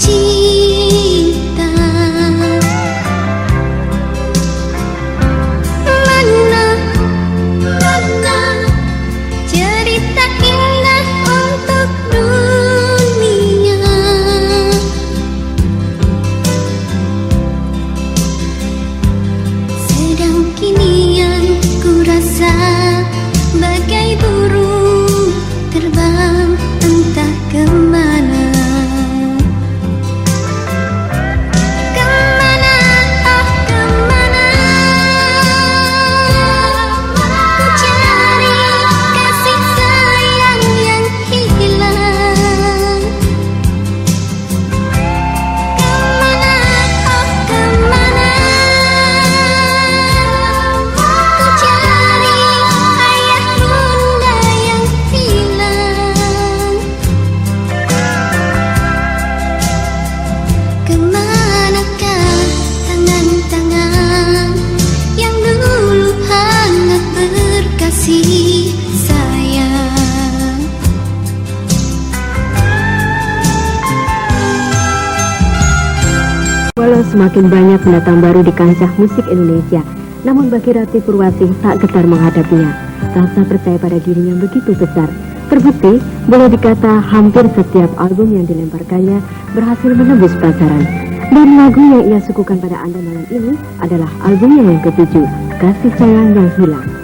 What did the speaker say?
চির semakin banyak pendatang baru di kancah musik Indonesia. Namun bagi Rati Purwasih tak getar menghadapinya. Rasa percaya pada dirinya begitu besar. Terbukti, boleh dikata hampir setiap album yang dilemparkannya berhasil menembus pasaran. Dan lagu yang ia suguhkan pada Anda malam ini adalah albumnya yang ketujuh, Kasih Sayang Yang Hilang.